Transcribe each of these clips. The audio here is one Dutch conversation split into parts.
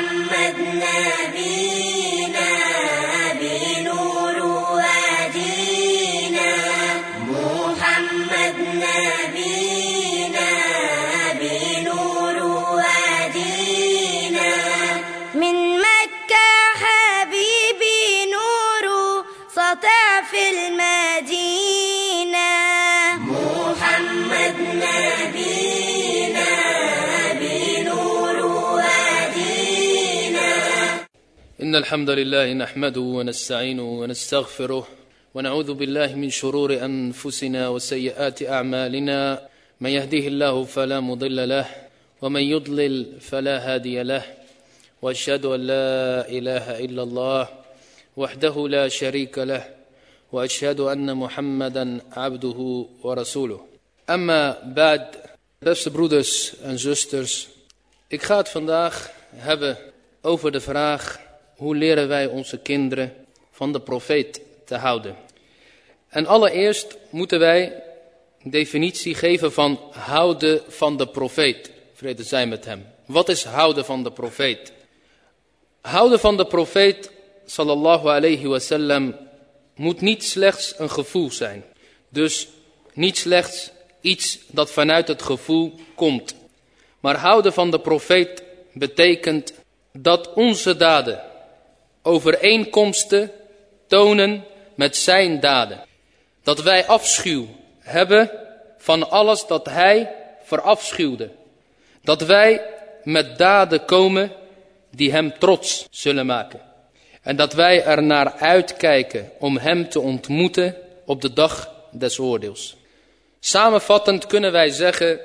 محمد نبي إن الحمد لله نحمده ونستعينه ونستغفره ونعوذ بالله من شرور أنفسنا وسيئات أعمالنا. من يهديه الله فلا مضل له ومن يضلل فلا هادي له. وأشهد أن لا إله إلا الله وحده لا شريك له وأشهد أن محمدا عبده ورسوله. أما بعد beste broeders en zusters ik ga het vandaag hebben over de vraag hoe leren wij onze kinderen van de profeet te houden. En allereerst moeten wij een definitie geven van houden van de profeet. Vrede zij met hem. Wat is houden van de profeet? Houden van de profeet sallallahu alayhi moet niet slechts een gevoel zijn. Dus niet slechts iets dat vanuit het gevoel komt. Maar houden van de profeet betekent dat onze daden overeenkomsten tonen met zijn daden. Dat wij afschuw hebben van alles dat hij verafschuwde. Dat wij met daden komen die hem trots zullen maken. En dat wij er naar uitkijken om hem te ontmoeten op de dag des oordeels. Samenvattend kunnen wij zeggen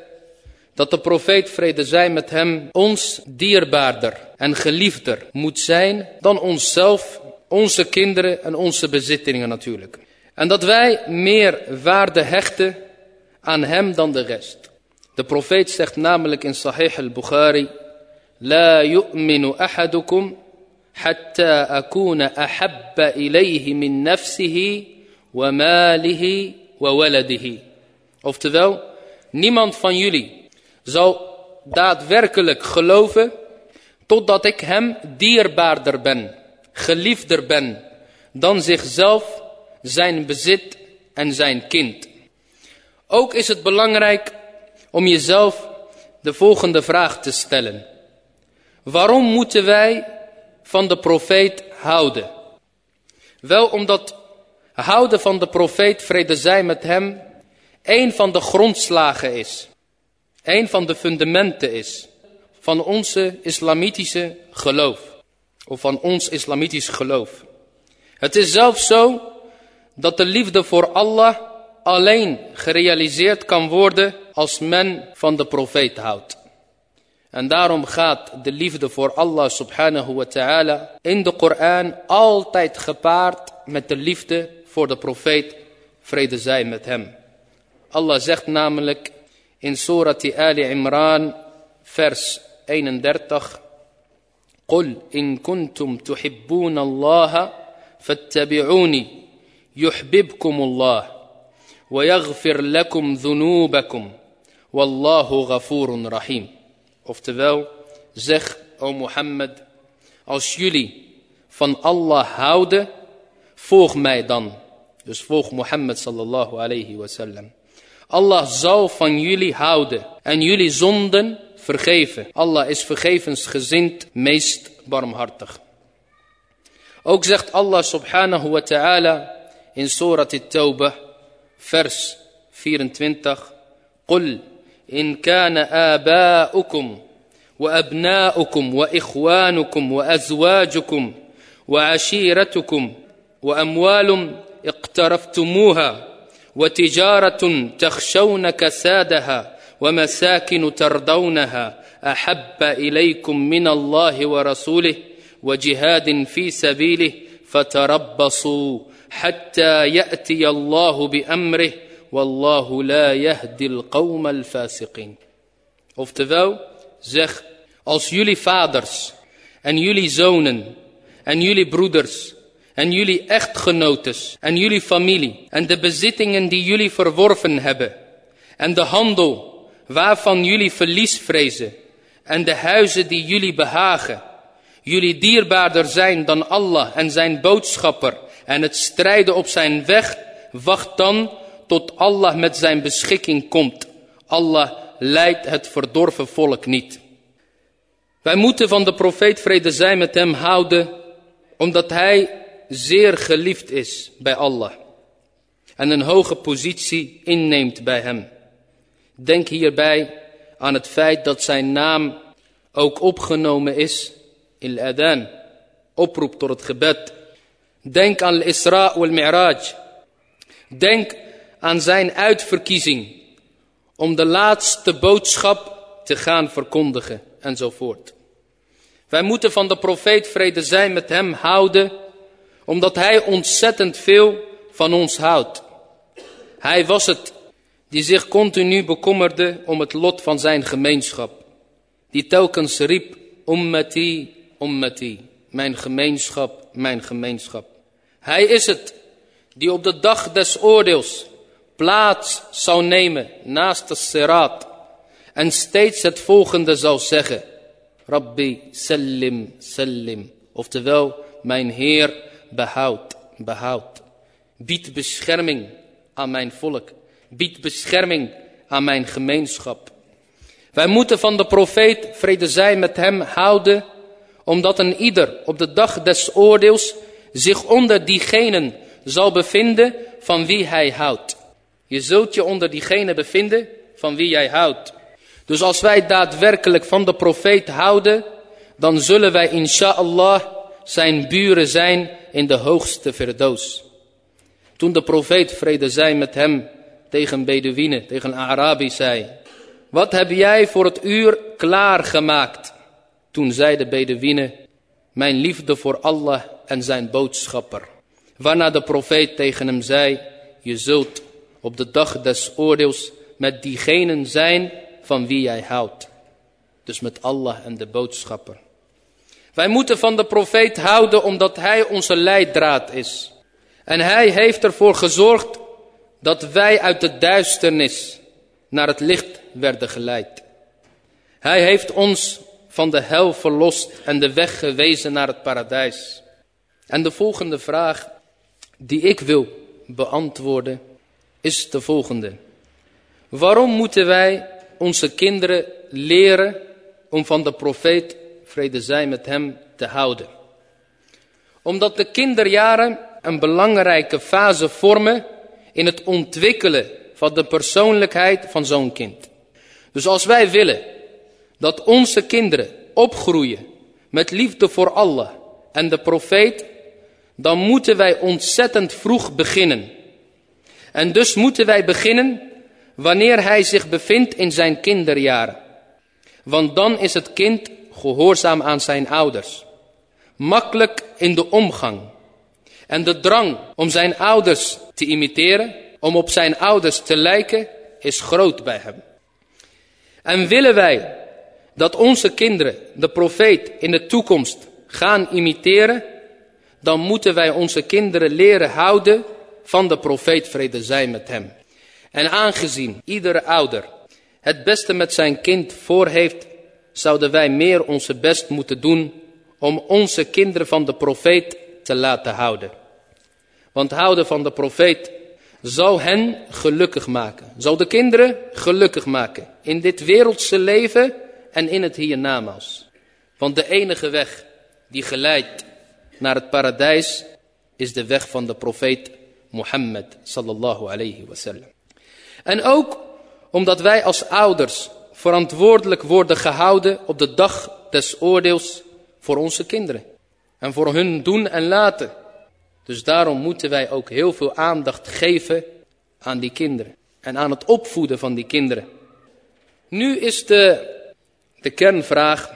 dat de profeet vrede zij met hem ons dierbaarder en geliefder moet zijn dan onszelf, onze kinderen en onze bezittingen natuurlijk. En dat wij meer waarde hechten aan hem dan de rest. De profeet zegt namelijk in Sahih al-Bukhari, La yu'minu ahadukum hatta akuna ahabba ilayhi min nafsihi wa malihi wa waladihi. Oftewel, niemand van jullie zal daadwerkelijk geloven totdat ik hem dierbaarder ben, geliefder ben dan zichzelf, zijn bezit en zijn kind. Ook is het belangrijk om jezelf de volgende vraag te stellen. Waarom moeten wij van de profeet houden? Wel omdat houden van de profeet, vrede zij met hem, een van de grondslagen is. Een van de fundamenten is van onze islamitische geloof. Of van ons islamitisch geloof. Het is zelfs zo dat de liefde voor Allah alleen gerealiseerd kan worden als men van de profeet houdt. En daarom gaat de liefde voor Allah subhanahu wa ta'ala in de Koran altijd gepaard met de liefde voor de profeet, vrede zij met hem. Allah zegt namelijk in Surati Ali Imran, vers 31. قل إن كنتم تحبون الله فاتبعوني يحببكم الله ويغفر لكم ذنوبكم والله غفور رحيم Oftewel, zeg, o Mohammed, als jullie van Allah houden, volg mij dan. Dus volg Mohammed sallallahu alayhi wasallam. Allah zal van jullie houden en jullie zonden vergeven. Allah is vergevensgezind, meest barmhartig. Ook zegt Allah subhanahu wa ta'ala in Surat at-Tawbah, vers 24. قل إن كان آباؤكم وأبناؤكم وإخوانكم وأزواجكم وعشيرتكم وأموال اقترفتموها وتجارة تخشون كسادها ومساكن ترضونها أحب إليكم من الله ورسوله وجهاد في سبيله فتربصوا حتى يأتي الله بأمره والله لا يهدي القوم الفاسقين. Oftewel, zeg, als jullie vaders en jullie zonen en jullie broeders en jullie echtgenotes en jullie familie en de bezittingen die jullie verworven hebben en de handel waarvan jullie verlies vrezen en de huizen die jullie behagen jullie dierbaarder zijn dan Allah en zijn boodschapper en het strijden op zijn weg, wacht dan tot Allah met zijn beschikking komt. Allah leidt het verdorven volk niet. Wij moeten van de profeet vrede zijn met hem houden, omdat hij zeer geliefd is bij Allah en een hoge positie inneemt bij hem. Denk hierbij aan het feit dat zijn naam ook opgenomen is in al-adhan, oproep tot het gebed. Denk aan al-Isra wal-Mi'raj. Denk aan zijn uitverkiezing om de laatste boodschap te gaan verkondigen enzovoort. Wij moeten van de profeet vrede zijn met hem houden, omdat hij ontzettend veel van ons houdt. Hij was het die zich continu bekommerde om het lot van zijn gemeenschap. Die telkens riep, ummati, ummati, mijn gemeenschap, mijn gemeenschap. Hij is het die op de dag des oordeels plaats zou nemen naast de sirat en steeds het volgende zou zeggen. Rabbi sallim, sallim. Oftewel, mijn Heer, behoud, behoud. Bied bescherming aan mijn volk. Bied bescherming aan mijn gemeenschap. Wij moeten van de profeet, vrede zij met hem, houden, omdat een ieder op de dag des oordeels zich onder diegenen zal bevinden van wie hij houdt. Je zult je onder diegene bevinden van wie jij houdt. Dus als wij daadwerkelijk van de profeet houden, dan zullen wij inshallah zijn buren zijn in de hoogste verdoos. Toen de profeet vrede zij met hem tegen Bedouinen, tegen Arabi zei. Wat heb jij voor het uur klaargemaakt? Toen zei de Bedouinen, mijn liefde voor Allah en zijn boodschapper. Waarna de profeet tegen hem zei, je zult op de dag des oordeels met diegenen zijn van wie jij houdt. Dus met Allah en de boodschapper. Wij moeten van de profeet houden omdat hij onze leidraad is. En hij heeft ervoor gezorgd dat wij uit de duisternis naar het licht werden geleid. Hij heeft ons van de hel verlost en de weg gewezen naar het paradijs. En de volgende vraag die ik wil beantwoorden is de volgende. Waarom moeten wij onze kinderen leren om van de profeet, vrede zij met hem, te houden? Omdat de kinderjaren een belangrijke fase vormen in het ontwikkelen van de persoonlijkheid van zo'n kind. Dus als wij willen dat onze kinderen opgroeien met liefde voor Allah en de profeet, dan moeten wij ontzettend vroeg beginnen. En dus moeten wij beginnen wanneer hij zich bevindt in zijn kinderjaren. Want dan is het kind gehoorzaam aan zijn ouders. Makkelijk in de omgang. En de drang om zijn ouders te imiteren, om op zijn ouders te lijken, is groot bij hem. En willen wij dat onze kinderen de profeet in de toekomst gaan imiteren, dan moeten wij onze kinderen leren houden van de profeet vrede zij met hem. En aangezien iedere ouder het beste met zijn kind voor heeft, zouden wij meer onze best moeten doen om onze kinderen van de profeet te laten houden. Want houden van de profeet zou hen gelukkig maken. Zou de kinderen gelukkig maken. In dit wereldse leven en in het hiernamaals. Want de enige weg die geleidt naar het paradijs is de weg van de profeet Mohammed sallallahu alayhi wasallam. En ook omdat wij als ouders verantwoordelijk worden gehouden op de dag des oordeels voor onze kinderen. En voor hun doen en laten. Dus daarom moeten wij ook heel veel aandacht geven aan die kinderen. En aan het opvoeden van die kinderen. Nu is de, de kernvraag.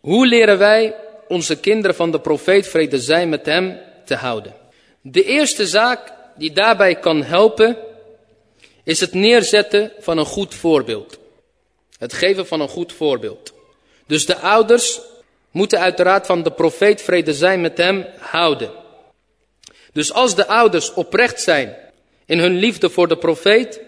Hoe leren wij onze kinderen van de profeet vrede zijn met hem te houden? De eerste zaak die daarbij kan helpen is het neerzetten van een goed voorbeeld. Het geven van een goed voorbeeld. Dus de ouders moeten uiteraard van de profeet vrede zijn met hem houden. Dus als de ouders oprecht zijn in hun liefde voor de profeet,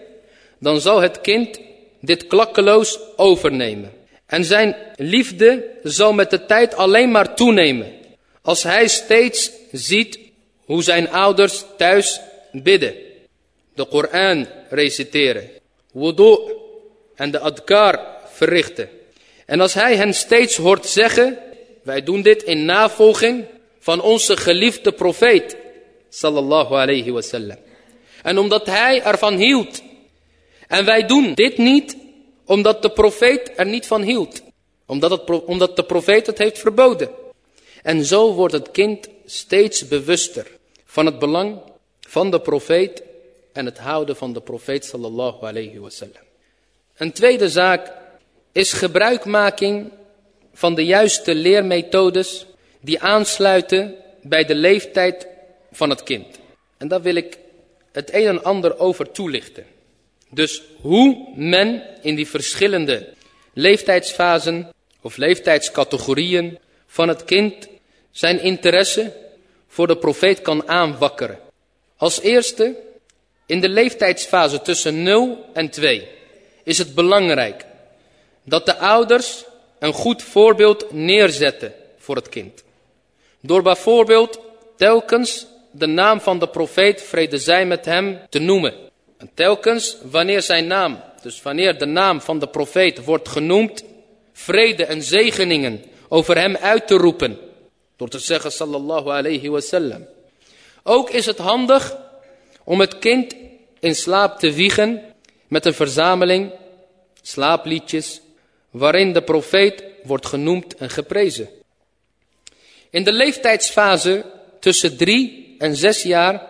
dan zal het kind dit klakkeloos overnemen. En zijn liefde zal met de tijd alleen maar toenemen. Als hij steeds ziet hoe zijn ouders thuis bidden. De Koran reciteren. Wudu en de adkar verrichten. En als hij hen steeds hoort zeggen, wij doen dit in navolging van onze geliefde profeet, sallallahu alayhi wasallam. En omdat hij ervan hield. En wij doen dit niet omdat de profeet er niet van hield. Omdat, het, omdat de profeet het heeft verboden. En zo wordt het kind steeds bewuster van het belang van de profeet en het houden van de profeet sallallahu alayhi wasallam. Een tweede zaak is gebruikmaking van de juiste leermethodes die aansluiten bij de leeftijd van het kind. En daar wil ik het een en ander over toelichten. Dus hoe men in die verschillende leeftijdsfasen of leeftijdscategorieën van het kind zijn interesse voor de profeet kan aanwakkeren. Als eerste, in de leeftijdsfase tussen 0 en 2 is het belangrijk dat de ouders een goed voorbeeld neerzetten voor het kind. Door bijvoorbeeld telkens de naam van de profeet, vrede zij met hem, te noemen. En telkens wanneer zijn naam, dus wanneer de naam van de profeet wordt genoemd, vrede en zegeningen over hem uit te roepen. Door te zeggen sallallahu alayhi wasallam. Ook is het handig om het kind in slaap te wiegen met een verzameling slaapliedjes waarin de profeet wordt genoemd en geprezen. In de leeftijdsfase tussen drie en zes jaar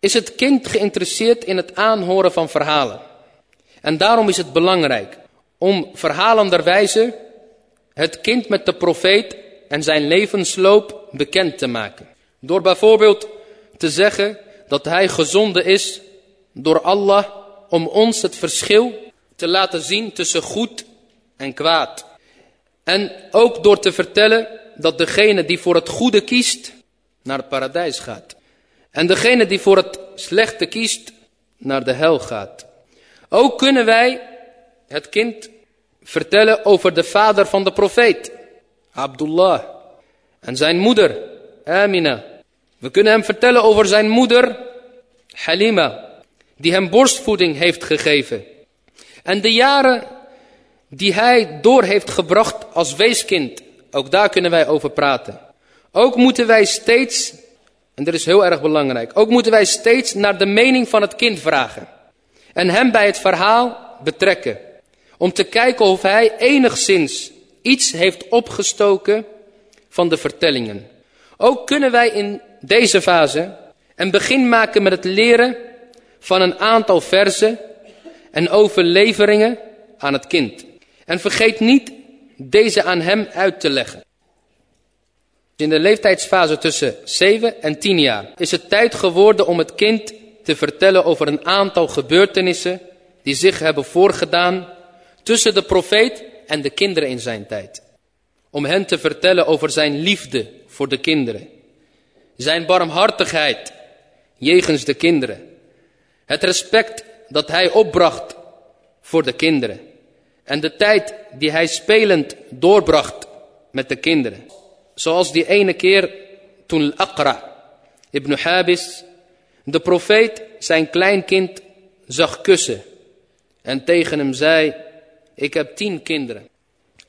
is het kind geïnteresseerd in het aanhoren van verhalen. En daarom is het belangrijk om verhalenderwijze het kind met de profeet en zijn levensloop bekend te maken. Door bijvoorbeeld te zeggen dat hij gezonden is door Allah om ons het verschil te laten zien tussen goed en kwaad. En ook door te vertellen dat degene die voor het goede kiest, naar het paradijs gaat. En degene die voor het slechte kiest, naar de hel gaat. Ook kunnen wij het kind vertellen over de vader van de profeet, Abdullah. En zijn moeder, Amina. We kunnen hem vertellen over zijn moeder, Halima, die hem borstvoeding heeft gegeven. En de jaren die hij door heeft gebracht als weeskind. Ook daar kunnen wij over praten. Ook moeten wij steeds, en dat is heel erg belangrijk, ook moeten wij steeds naar de mening van het kind vragen. En hem bij het verhaal betrekken. Om te kijken of hij enigszins iets heeft opgestoken van de vertellingen. Ook kunnen wij in deze fase een begin maken met het leren van een aantal verzen en overleveringen aan het kind. En vergeet niet deze aan hem uit te leggen. In de leeftijdsfase tussen 7 en 10 jaar is het tijd geworden om het kind te vertellen over een aantal gebeurtenissen die zich hebben voorgedaan tussen de profeet en de kinderen in zijn tijd. Om hen te vertellen over zijn liefde voor de kinderen. Zijn barmhartigheid jegens de kinderen. Het respect dat hij opbracht voor de kinderen. En de tijd die hij spelend doorbracht met de kinderen. Zoals die ene keer toen Al-Aqra ibn Habis de profeet zijn kleinkind zag kussen. En tegen hem zei, ik heb tien kinderen.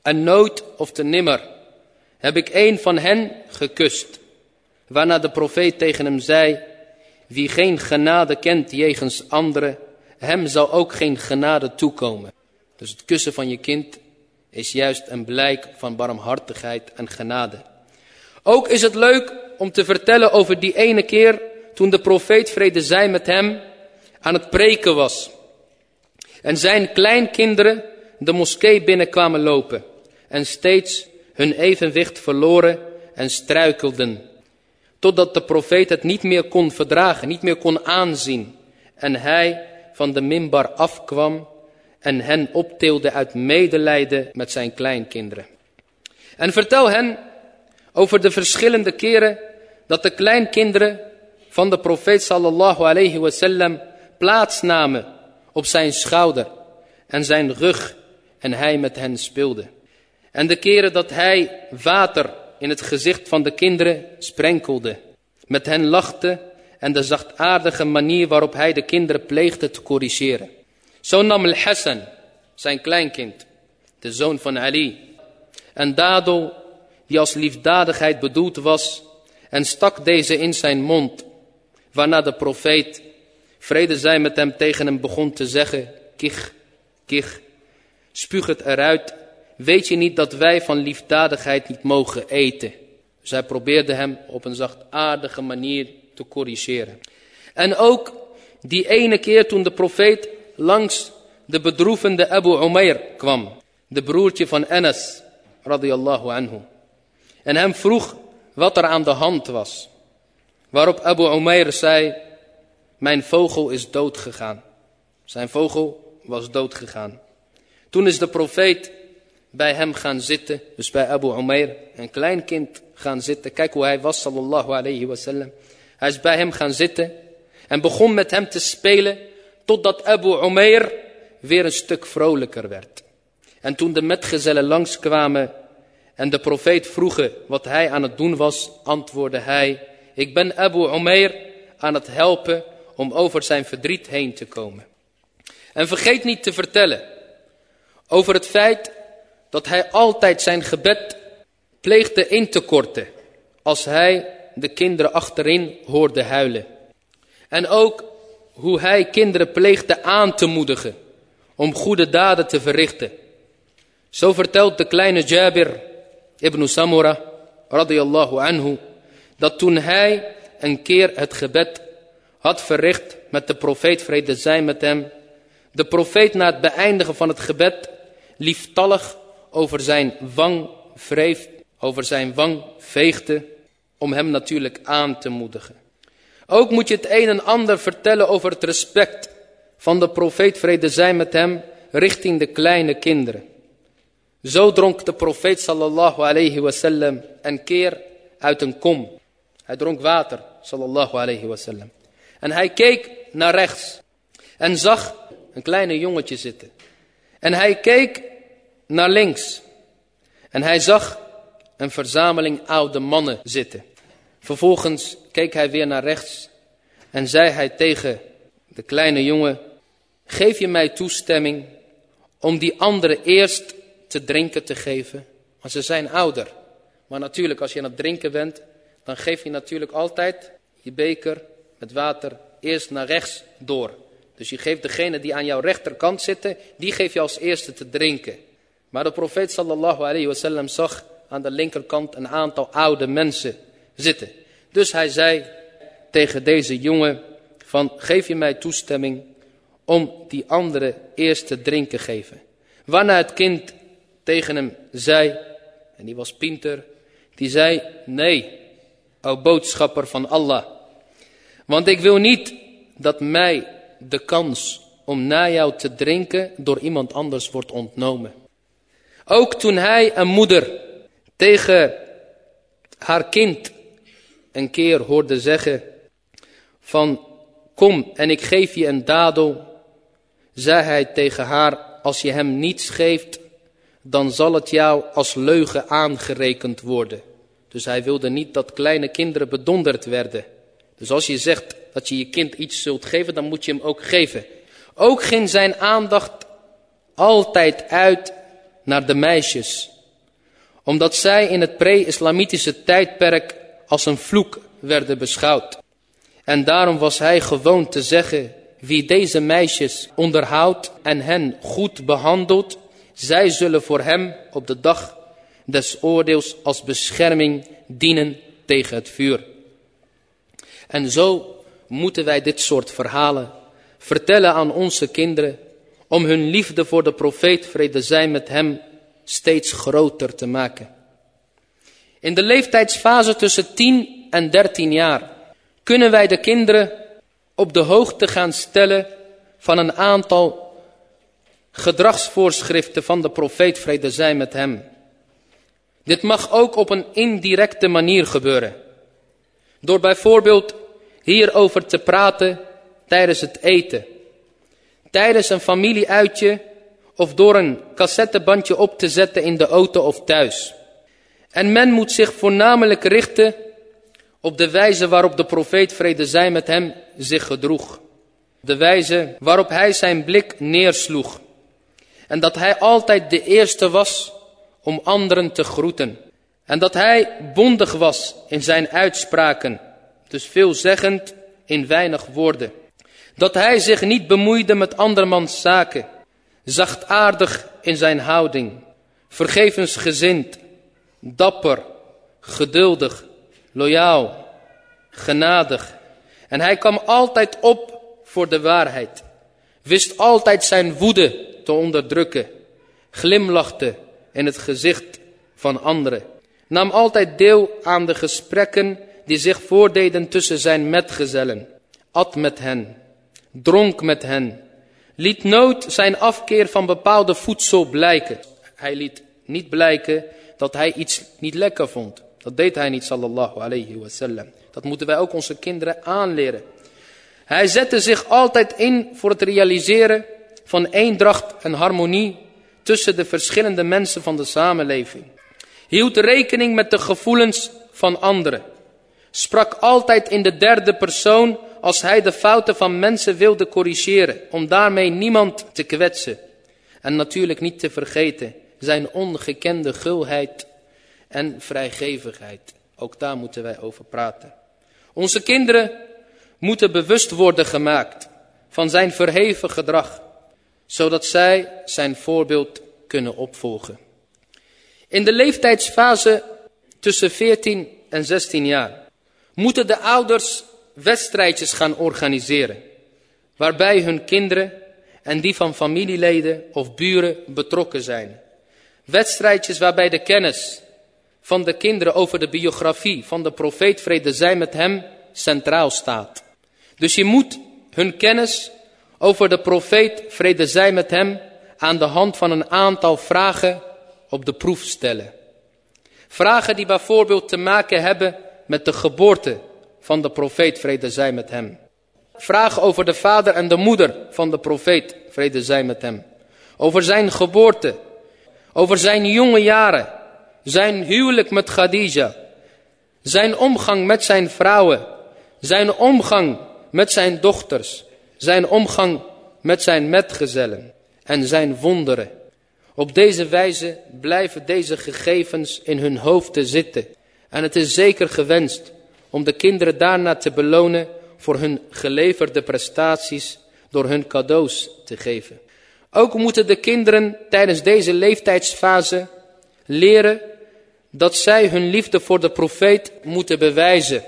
En nooit of te nimmer heb ik een van hen gekust. Waarna de profeet tegen hem zei, wie geen genade kent jegens anderen, hem zal ook geen genade toekomen. Dus het kussen van je kind is juist een blijk van barmhartigheid en genade. Ook is het leuk om te vertellen over die ene keer toen de profeet vrede zij met hem aan het preken was. En zijn kleinkinderen de moskee binnenkwamen lopen en steeds hun evenwicht verloren en struikelden. Totdat de profeet het niet meer kon verdragen, niet meer kon aanzien. En hij van de minbar afkwam en hen optilde uit medelijden met zijn kleinkinderen. En vertel hen over de verschillende keren dat de kleinkinderen van de profeet sallallahu alayhi wasallam plaatsnamen op zijn schouder en zijn rug en hij met hen speelde. En de keren dat hij water in het gezicht van de kinderen sprenkelde, met hen lachte en de zachtaardige manier waarop hij de kinderen pleegde te corrigeren. Zo nam al-Hassan, zijn kleinkind, de zoon van Ali, een dadel die als liefdadigheid bedoeld was en stak deze in zijn mond, waarna de profeet, vrede zij met hem, tegen hem begon te zeggen, kich, kich, spuug het eruit, weet je niet dat wij van liefdadigheid niet mogen eten? Hij probeerde hem op een zachtaardige manier te corrigeren. En ook die ene keer toen de profeet langs de bedroevende Abu Umair kwam, de broertje van Anas, radiyallahu anhu. En hem vroeg wat er aan de hand was. Waarop Abu Umair zei, mijn vogel is dood gegaan. Zijn vogel was dood gegaan. Toen is de profeet bij hem gaan zitten, dus bij Abu Umair, een klein kind gaan zitten. Kijk hoe hij was, sallallahu alayhi wasallam. Hij is bij hem gaan zitten en begon met hem te spelen, totdat Abu Umair weer een stuk vrolijker werd. En toen de metgezellen langskwamen en de profeet vroegen wat hij aan het doen was, antwoordde hij, ik ben Abu Umair aan het helpen om over zijn verdriet heen te komen. En vergeet niet te vertellen over het feit dat hij altijd zijn gebed pleegde in te korten als hij de kinderen achterin hoorde huilen. En ook hoe hij kinderen pleegde aan te moedigen om goede daden te verrichten. Zo vertelt de kleine Jabir ibn Samura radiyallahu anhu dat toen hij een keer het gebed had verricht met de profeet vrede zij met hem, de profeet na het beëindigen van het gebed lieftallig over zijn wang wreef, over zijn wang veegde, om hem natuurlijk aan te moedigen. Ook moet je het een en ander vertellen over het respect van de profeet vrede zij met hem richting de kleine kinderen. Zo dronk de profeet sallallahu alayhi wasallam een keer uit een kom. Hij dronk water sallallahu alayhi wasallam. En hij keek naar rechts en zag een kleine jongetje zitten. En hij keek naar links en hij zag een verzameling oude mannen zitten. Vervolgens keek hij weer naar rechts en zei hij tegen de kleine jongen, geef je mij toestemming om die anderen eerst te drinken te geven, want ze zijn ouder. Maar natuurlijk, als je aan het drinken bent, dan geef je natuurlijk altijd je beker met water eerst naar rechts door. Dus je geeft degene die aan jouw rechterkant zitten, die geef je als eerste te drinken. Maar de profeet sallallahu alayhi wasallam zag aan de linkerkant een aantal oude mensen zitten. Dus hij zei tegen deze jongen van geef je mij toestemming om die andere eerst te drinken geven. Waarna het kind tegen hem zei, en die was Pinter, die zei, nee, o boodschapper van Allah. Want ik wil niet dat mij de kans om na jou te drinken door iemand anders wordt ontnomen. Ook toen hij een moeder tegen haar kind een keer hoorde zeggen van kom en ik geef je een dadel, zei hij tegen haar als je hem niets geeft, dan zal het jou als leugen aangerekend worden. Dus hij wilde niet dat kleine kinderen bedonderd werden. Dus als je zegt dat je je kind iets zult geven, dan moet je hem ook geven. Ook ging zijn aandacht altijd uit naar de meisjes. Omdat zij in het pre-islamitische tijdperk als een vloek werden beschouwd. En daarom was hij gewoon te zeggen, wie deze meisjes onderhoudt en hen goed behandelt, zij zullen voor hem op de dag des oordeels als bescherming dienen tegen het vuur. En zo moeten wij dit soort verhalen vertellen aan onze kinderen om hun liefde voor de profeet vrede zij met hem steeds groter te maken. In de leeftijdsfase tussen 10 en 13 jaar kunnen wij de kinderen op de hoogte gaan stellen van een aantal gedragsvoorschriften van de profeet vrede zij met hem. Dit mag ook op een indirecte manier gebeuren. Door bijvoorbeeld hierover te praten tijdens het eten. Tijdens een familieuitje of door een cassettebandje op te zetten in de auto of thuis. En men moet zich voornamelijk richten op de wijze waarop de profeet vrede zij met hem zich gedroeg. De wijze waarop hij zijn blik neersloeg. En dat hij altijd de eerste was om anderen te groeten. En dat hij bondig was in zijn uitspraken, dus veelzeggend in weinig woorden. Dat hij zich niet bemoeide met andermans zaken, zachtaardig in zijn houding, vergevensgezind, dapper, geduldig, loyaal, genadig. En hij kwam altijd op voor de waarheid, wist altijd zijn woede te onderdrukken, glimlachte in het gezicht van anderen, nam altijd deel aan de gesprekken die zich voordeden tussen zijn metgezellen, at met hen, dronk met hen, liet nooit zijn afkeer van bepaalde voedsel blijken. Hij liet niet blijken dat hij iets niet lekker vond. Dat deed hij niet, sallallahu alayhi wasallam. Dat moeten wij ook onze kinderen aanleren. Hij zette zich altijd in voor het realiseren van eendracht en harmonie tussen de verschillende mensen van de samenleving. Hield rekening met de gevoelens van anderen. Sprak altijd in de derde persoon als hij de fouten van mensen wilde corrigeren, om daarmee niemand te kwetsen. En natuurlijk niet te vergeten zijn ongekende gulheid en vrijgevigheid. Ook daar moeten wij over praten. Onze kinderen moeten bewust worden gemaakt van zijn verheven gedrag, zodat zij zijn voorbeeld kunnen opvolgen. In de leeftijdsfase tussen 14 en 16 jaar moeten de ouders wedstrijdjes gaan organiseren, waarbij hun kinderen en die van familieleden of buren betrokken zijn. Wedstrijdjes waarbij de kennis van de kinderen over de biografie van de profeet vrede zij met hem centraal staat. Dus je moet hun kennis over de profeet vrede zij met hem aan de hand van een aantal vragen op de proef stellen. Vragen die bijvoorbeeld te maken hebben met de geboorte van de profeet vrede zij met hem. Vragen over de vader en de moeder van de profeet vrede zij met hem. Over zijn geboorte, over zijn jonge jaren, zijn huwelijk met Khadija, zijn omgang met zijn vrouwen, zijn omgang met zijn dochters, zijn omgang met zijn metgezellen en zijn wonderen. Op deze wijze blijven deze gegevens in hun hoofden zitten. En het is zeker gewenst om de kinderen daarna te belonen voor hun geleverde prestaties door hun cadeaus te geven. Ook moeten de kinderen tijdens deze leeftijdsfase leren dat zij hun liefde voor de profeet moeten bewijzen.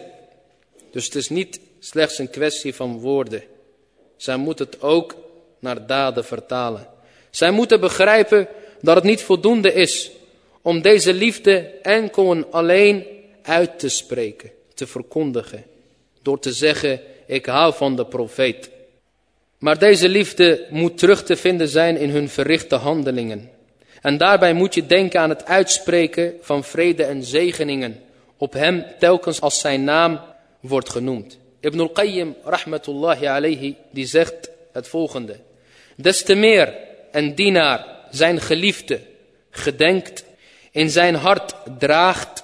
Dus het is niet slechts een kwestie van woorden. Zij moeten het ook naar daden vertalen. Zij moeten begrijpen dat het niet voldoende is om deze liefde enkel en alleen uit te spreken, te verkondigen. Door te zeggen, ik hou van de profeet. Maar deze liefde moet terug te vinden zijn in hun verrichte handelingen. En daarbij moet je denken aan het uitspreken van vrede en zegeningen op hem telkens als zijn naam wordt genoemd. Ibn al-Qayyim rahmatullahi alayhi die zegt het volgende. Des te meer een dienaar zijn geliefde gedenkt, in zijn hart draagt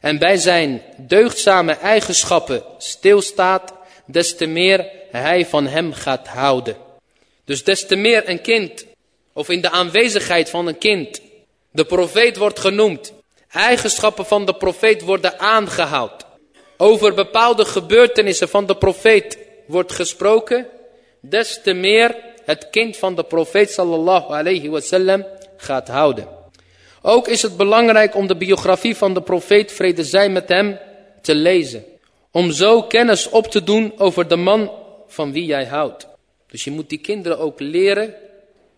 en bij zijn deugdzame eigenschappen stilstaat, des te meer hij van hem gaat houden. Dus des te meer een kind, of in de aanwezigheid van een kind, de profeet wordt genoemd, eigenschappen van de profeet worden aangehaald, over bepaalde gebeurtenissen van de profeet wordt gesproken, des te meer het kind van de profeet sallallahu alayhi wasallam gaat houden. Ook is het belangrijk om de biografie van de profeet vrede zij met hem te lezen. Om zo kennis op te doen over de man van wie jij houdt. Dus je moet die kinderen ook leren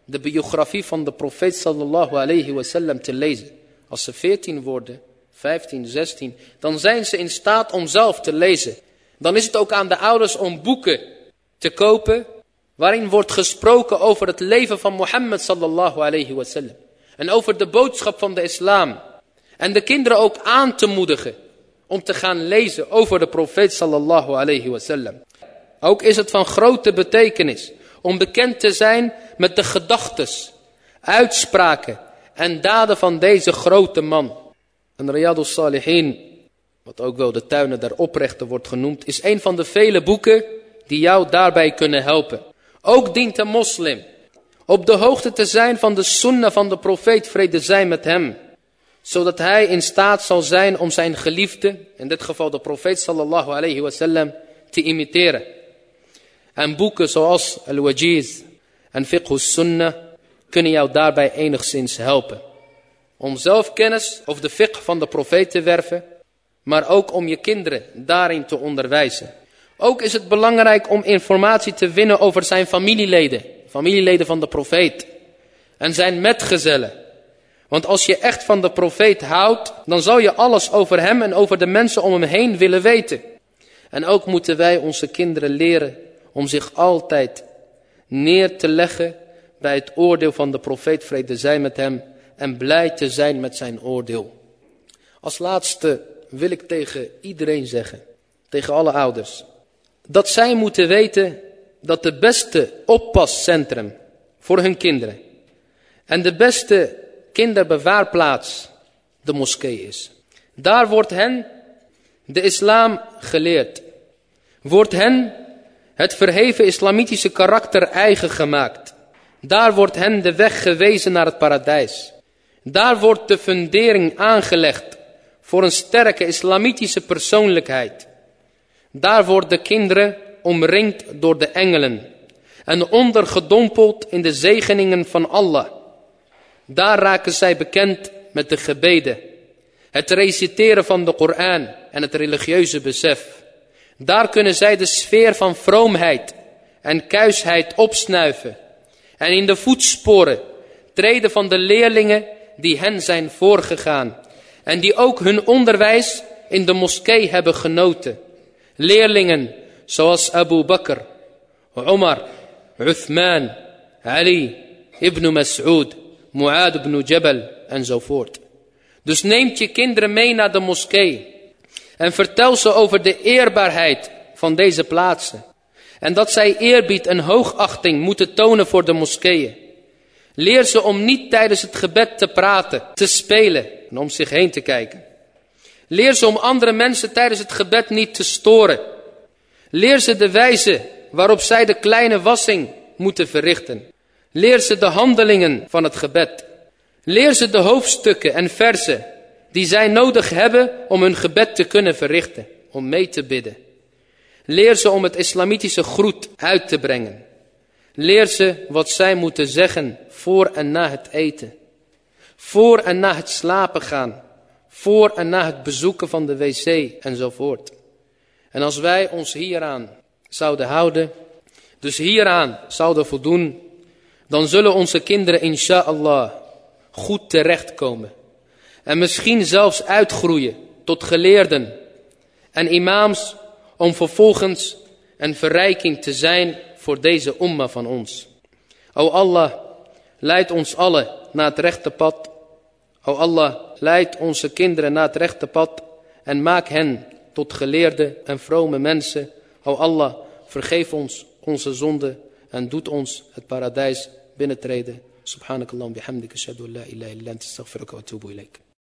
de biografie van de profeet sallallahu alayhi wasallam te lezen. Als ze veertien worden, 15, 16, dan zijn ze in staat om zelf te lezen. Dan is het ook aan de ouders om boeken te kopen waarin wordt gesproken over het leven van Mohammed sallallahu alayhi wasallam. En over de boodschap van de islam. En de kinderen ook aan te moedigen om te gaan lezen over de profeet sallallahu alayhi wasallam. Ook is het van grote betekenis om bekend te zijn met de gedachtes uitspraken en daden van deze grote man. En Riyadus Salihin, wat ook wel de tuinen der oprechten wordt genoemd, is een van de vele boeken die jou daarbij kunnen helpen. Ook dient een moslim op de hoogte te zijn van de sunnah van de profeet, vrede zij met hem. Zodat hij in staat zal zijn om zijn geliefde, in dit geval de profeet sallallahu alayhi wasallam, te imiteren. En boeken zoals Al-Wajiz en Fiqh sunnah kunnen jou daarbij enigszins helpen. Om zelf kennis of de fiqh van de profeet te werven, maar ook om je kinderen daarin te onderwijzen. Ook is het belangrijk om informatie te winnen over zijn familieleden, familieleden van de profeet en zijn metgezellen. Want als je echt van de profeet houdt, dan zal je alles over hem en over de mensen om hem heen willen weten. En ook moeten wij onze kinderen leren om zich altijd neer te leggen bij het oordeel van de profeet vrede zij met hem en blij te zijn met zijn oordeel. Als laatste wil ik tegen iedereen zeggen, tegen alle ouders, dat zij moeten weten dat de beste oppascentrum voor hun kinderen en de beste kinderbewaarplaats de moskee is. Daar wordt hen de islam geleerd. Wordt hen het verheven islamitische karakter eigen gemaakt. Daar wordt hen de weg gewezen naar het paradijs. Daar wordt de fundering aangelegd voor een sterke islamitische persoonlijkheid. Daar worden de kinderen omringd door de engelen en ondergedompeld in de zegeningen van Allah. Daar raken zij bekend met de gebeden, het reciteren van de Koran en het religieuze besef. Daar kunnen zij de sfeer van vroomheid en kuisheid opsnuiven en in de voetsporen treden van de leerlingen die hen zijn voorgegaan en die ook hun onderwijs in de moskee hebben genoten. Leerlingen zoals Abu Bakr, Umar, Uthman, Ali, Ibn Mas'ud, Mu'ad ibn Jabal enzovoort. Dus neemt je kinderen mee naar de moskee en vertel ze over de eerbaarheid van deze plaatsen. En dat zij eerbied en hoogachting moeten tonen voor de moskeeën. Leer ze om niet tijdens het gebed te praten, te spelen en om zich heen te kijken. Leer ze om andere mensen tijdens het gebed niet te storen. Leer ze de wijze waarop zij de kleine wassing moeten verrichten. Leer ze de handelingen van het gebed. Leer ze de hoofdstukken en versen die zij nodig hebben om hun gebed te kunnen verrichten, om mee te bidden. Leer ze om het islamitische groet uit te brengen. Leer ze wat zij moeten zeggen voor en na het eten. Voor en na het slapen gaan. Voor en na het bezoeken van de wc enzovoort. En als wij ons hieraan zouden houden, dus hieraan zouden voldoen, dan zullen onze kinderen inshallah goed terechtkomen. En misschien zelfs uitgroeien tot geleerden en imams om vervolgens een verrijking te zijn voor deze umma van ons. O Allah, leid ons allen naar het rechte pad. O Allah, leid onze kinderen naar het rechte pad en maak hen tot geleerde en vrome mensen. O Allah, vergeef ons onze zonde en doet ons het paradijs binnentreden. Subhanakallah bihamdika shadu la ilaha illa anta astaghfiruka wa atubu ilaik.